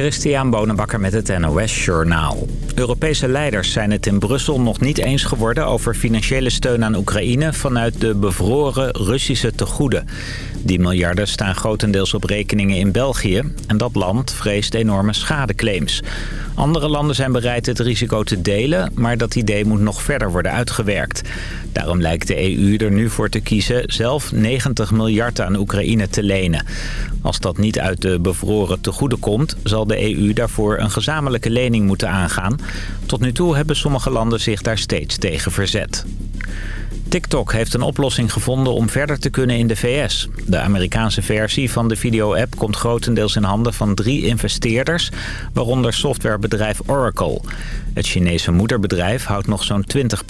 Christian Bonenbakker met het NOS Journaal. Europese leiders zijn het in Brussel nog niet eens geworden over financiële steun aan Oekraïne vanuit de bevroren Russische tegoeden. Die miljarden staan grotendeels op rekeningen in België en dat land vreest enorme schadeclaims. Andere landen zijn bereid het risico te delen, maar dat idee moet nog verder worden uitgewerkt. Daarom lijkt de EU er nu voor te kiezen zelf 90 miljard aan Oekraïne te lenen. Als dat niet uit de bevroren tegoeden komt, zal de EU daarvoor een gezamenlijke lening moeten aangaan. Tot nu toe hebben sommige landen zich daar steeds tegen verzet. TikTok heeft een oplossing gevonden om verder te kunnen in de VS. De Amerikaanse versie van de video-app komt grotendeels in handen van drie investeerders, waaronder softwarebedrijf Oracle. Het Chinese moederbedrijf houdt nog zo'n 20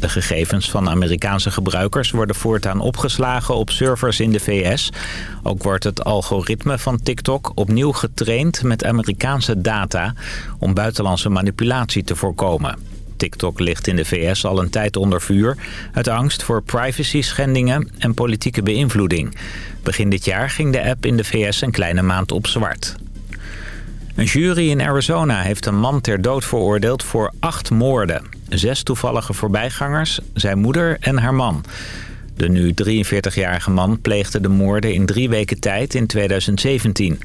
De gegevens van Amerikaanse gebruikers worden voortaan opgeslagen op servers in de VS. Ook wordt het algoritme van TikTok opnieuw getraind met Amerikaanse data om buitenlandse manipulatie te voorkomen. TikTok ligt in de VS al een tijd onder vuur... uit angst voor privacy-schendingen en politieke beïnvloeding. Begin dit jaar ging de app in de VS een kleine maand op zwart. Een jury in Arizona heeft een man ter dood veroordeeld voor acht moorden. Zes toevallige voorbijgangers, zijn moeder en haar man. De nu 43-jarige man pleegde de moorden in drie weken tijd in 2017.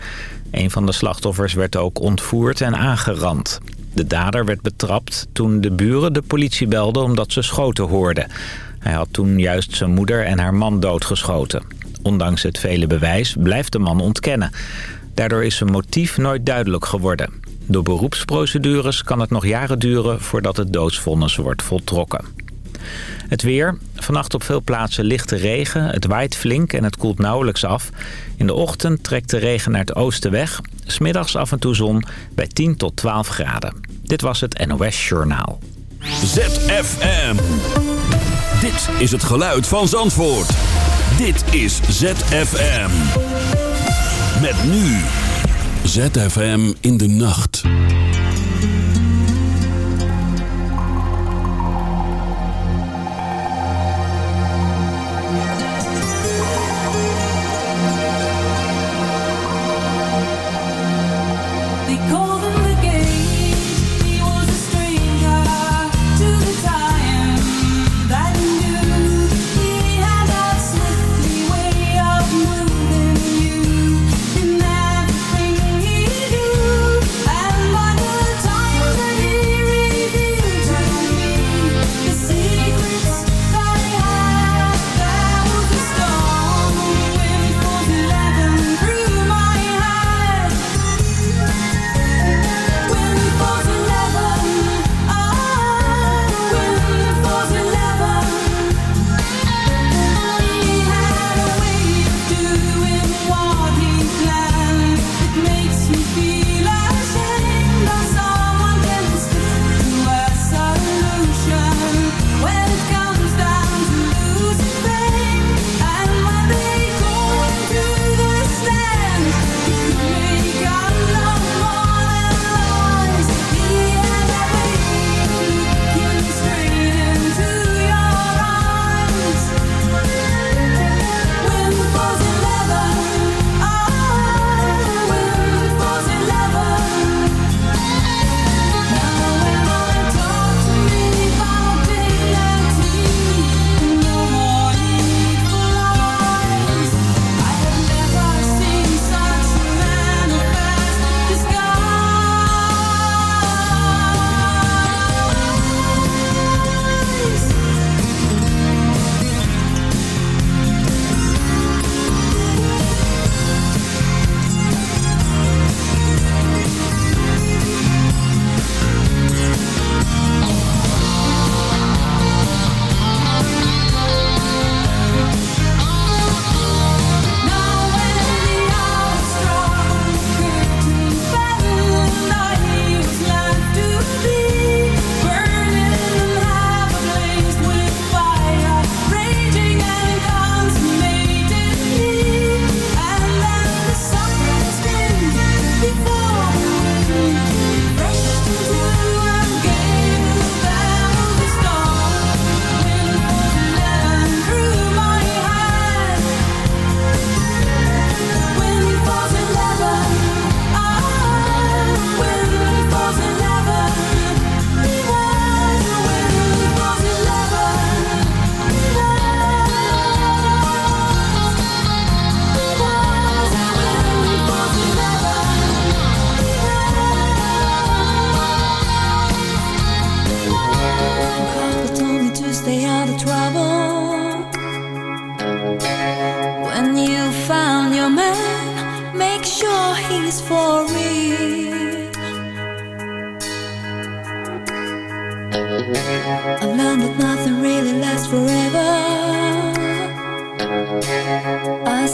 Een van de slachtoffers werd ook ontvoerd en aangerand. De dader werd betrapt toen de buren de politie belden omdat ze schoten hoorden. Hij had toen juist zijn moeder en haar man doodgeschoten. Ondanks het vele bewijs blijft de man ontkennen. Daardoor is zijn motief nooit duidelijk geworden. Door beroepsprocedures kan het nog jaren duren voordat het doodsvonnis wordt voltrokken. Het weer. Vannacht op veel plaatsen lichte regen. Het waait flink en het koelt nauwelijks af. In de ochtend trekt de regen naar het oosten weg. Smiddags af en toe zon bij 10 tot 12 graden. Dit was het NOS Journaal. ZFM. Dit is het geluid van Zandvoort. Dit is ZFM. Met nu. ZFM in de nacht.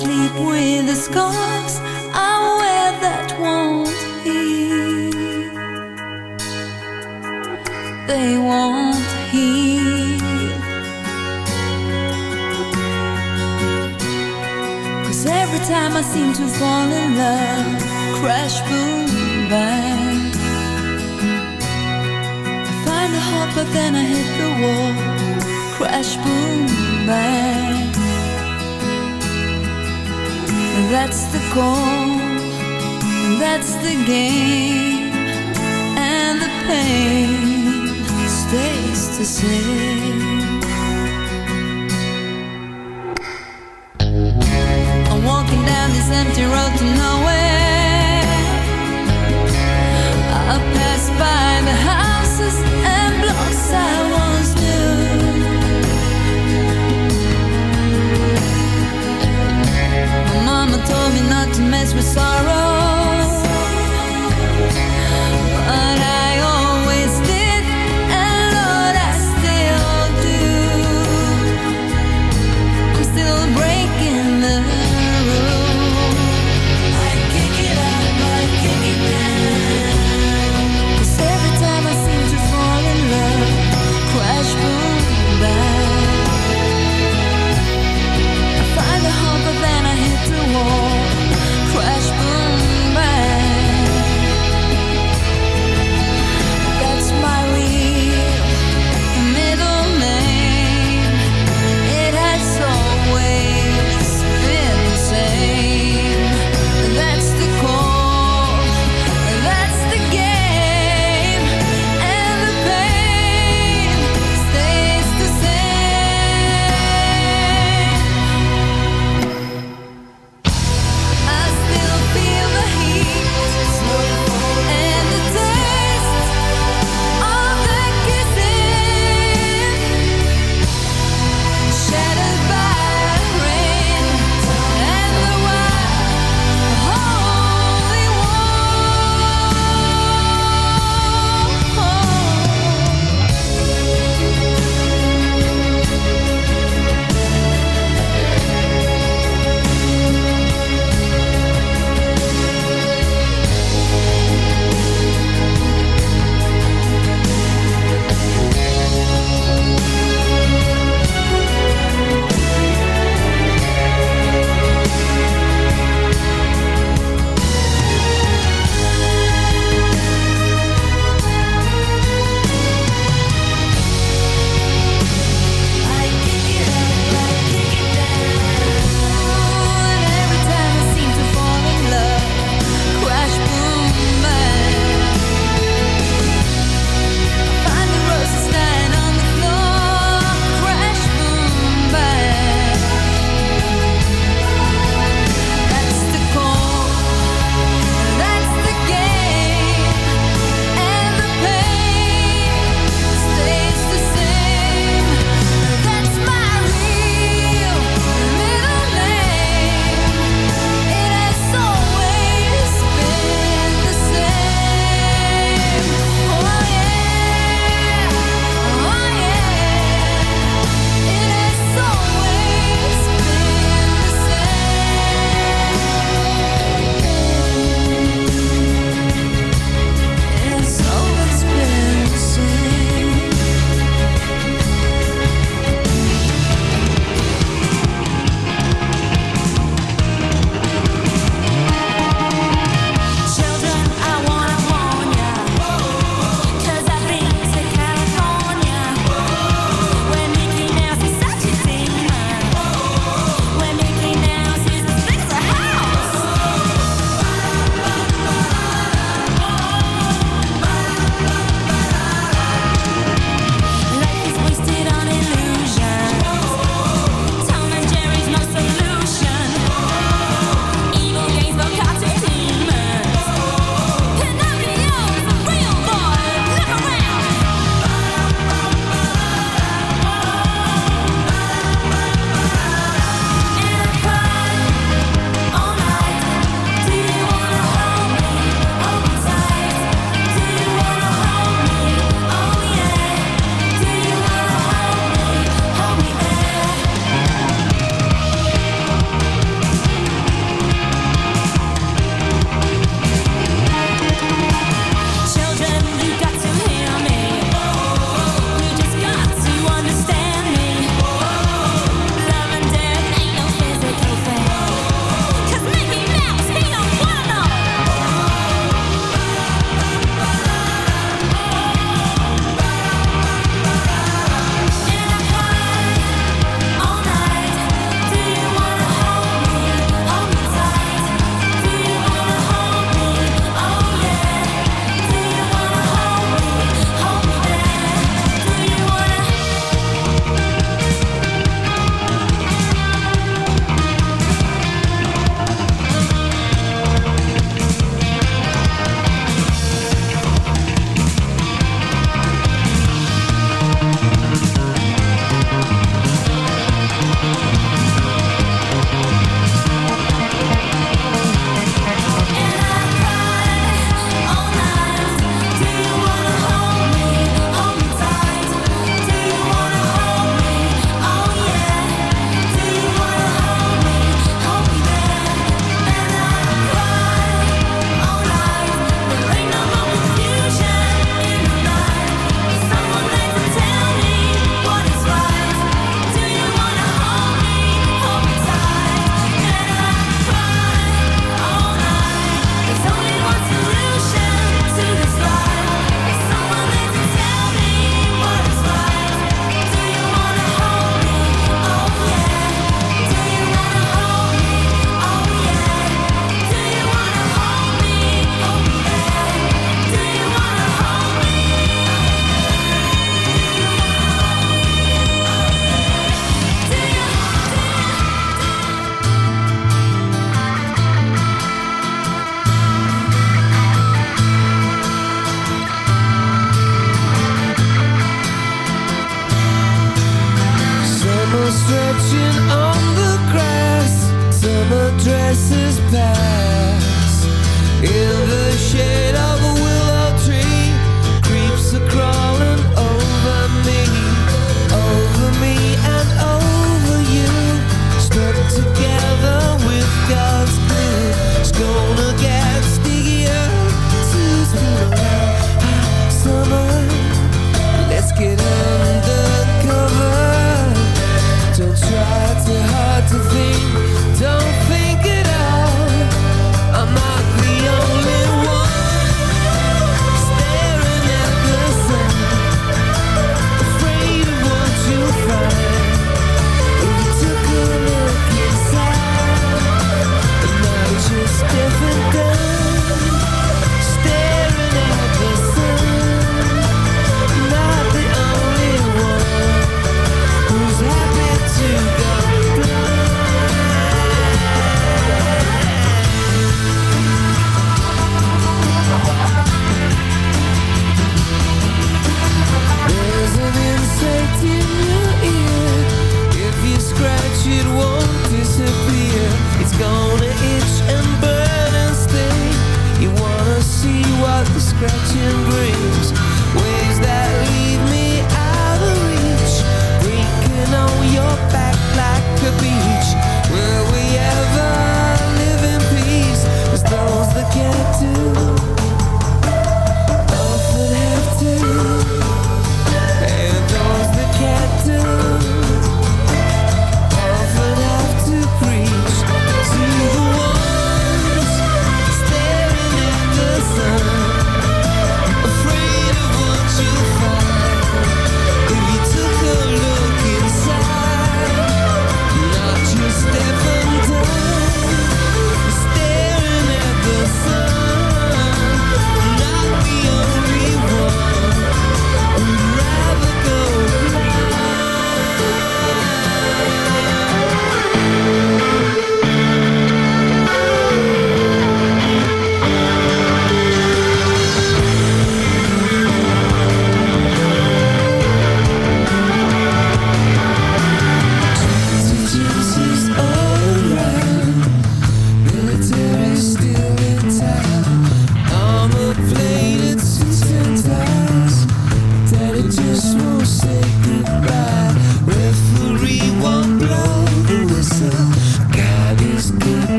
Sleep with the scars I wear that won't heal. They won't heal. Cause every time I seem to fall in love, crash, boom, bang. I find a heart, but then I hit the wall, crash, boom, bang. That's the goal, that's the game, and the pain stays the same.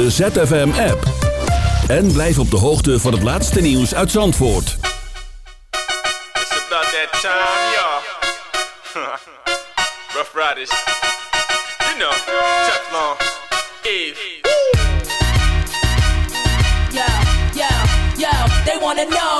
De ZFM-app. En blijf op de hoogte van het laatste nieuws uit Zandvoort. It's about that time, y'all. Rough Riders. You know, Teflon, Eve. Yo, yo, yo, they wanna know.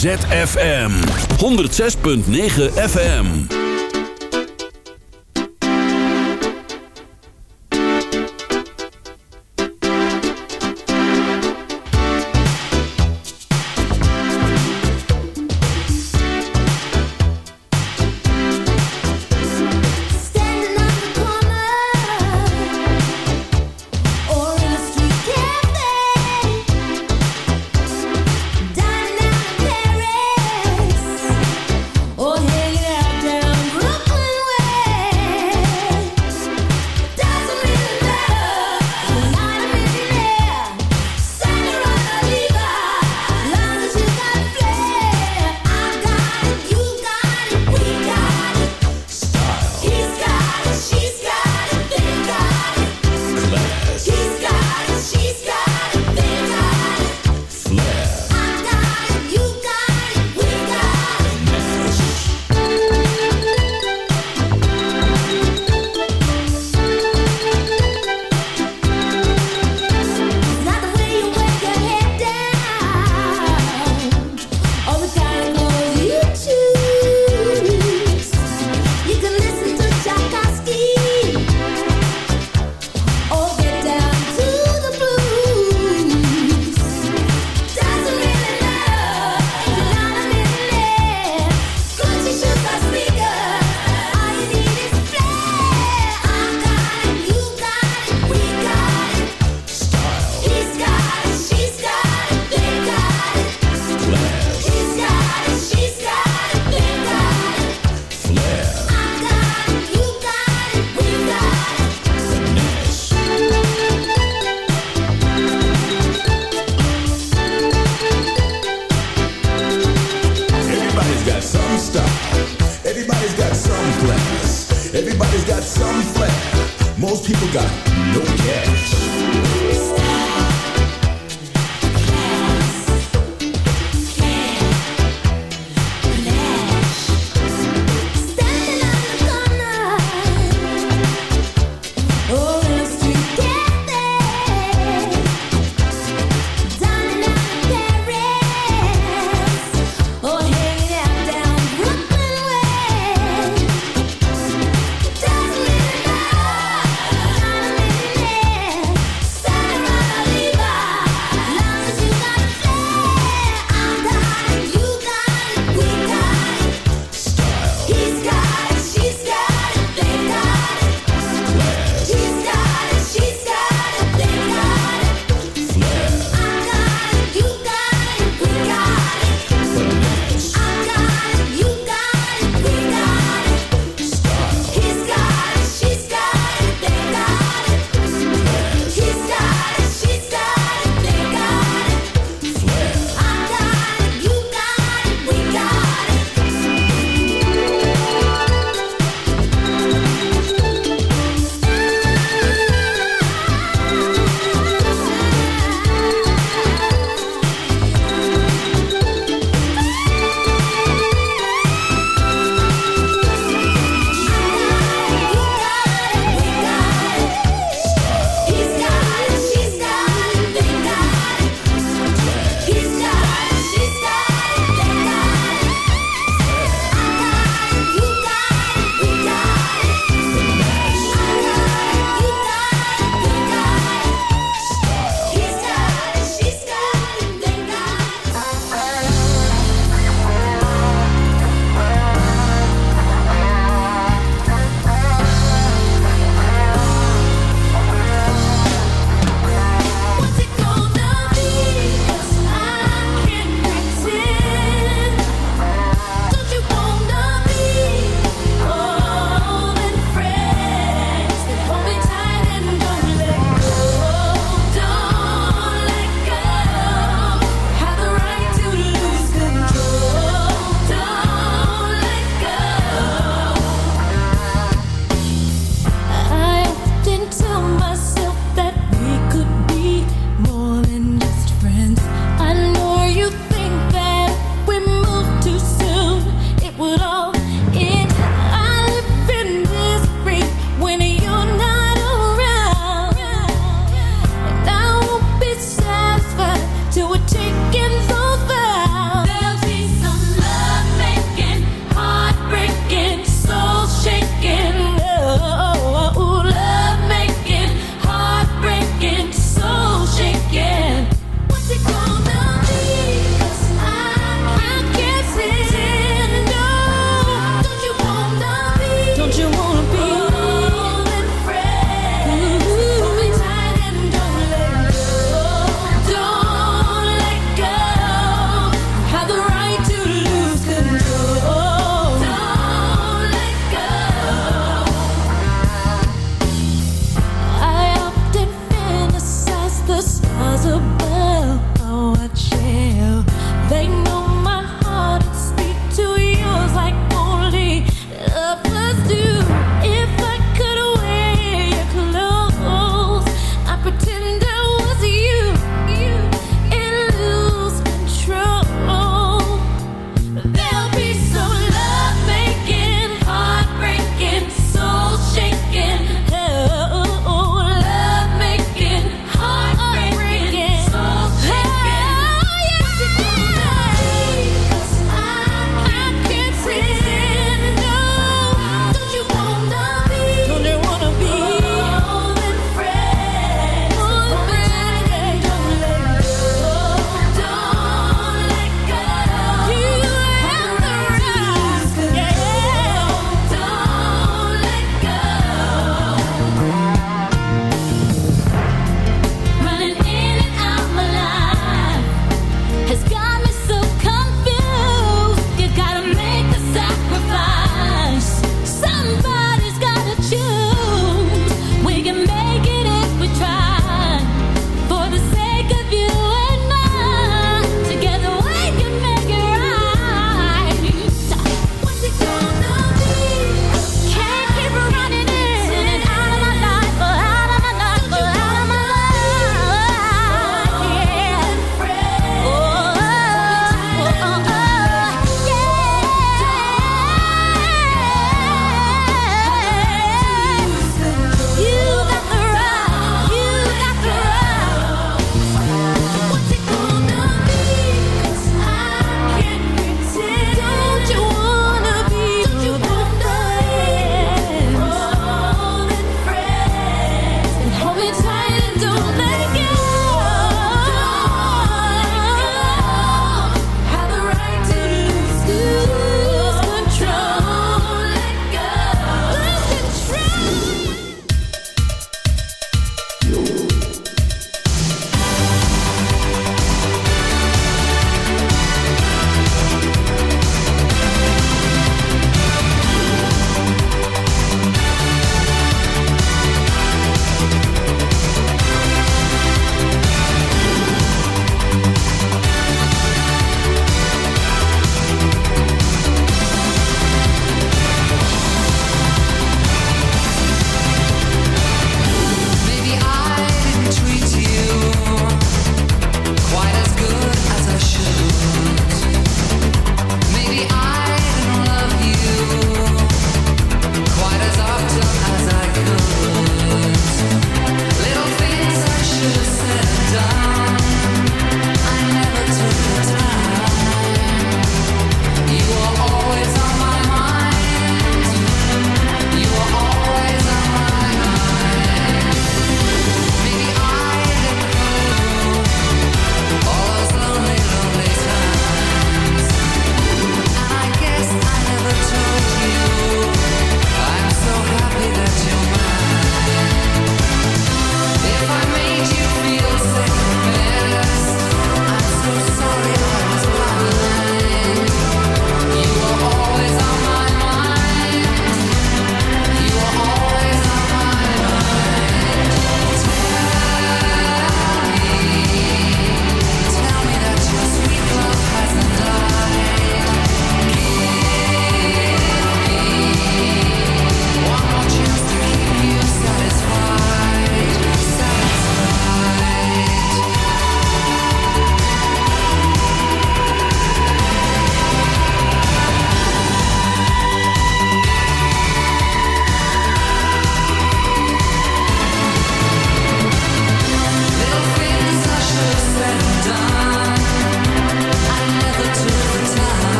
ZFM. 106.9 FM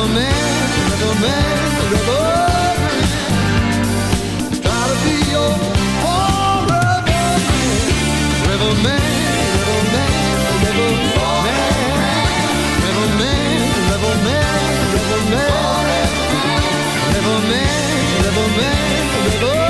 Rebel man, rebel man, rebel man. Try to be your own rebel man. Rebel man, rebel man, rebel man. Rebel man, rebel man, rebel man. Rebel man, rebel man, rebel man.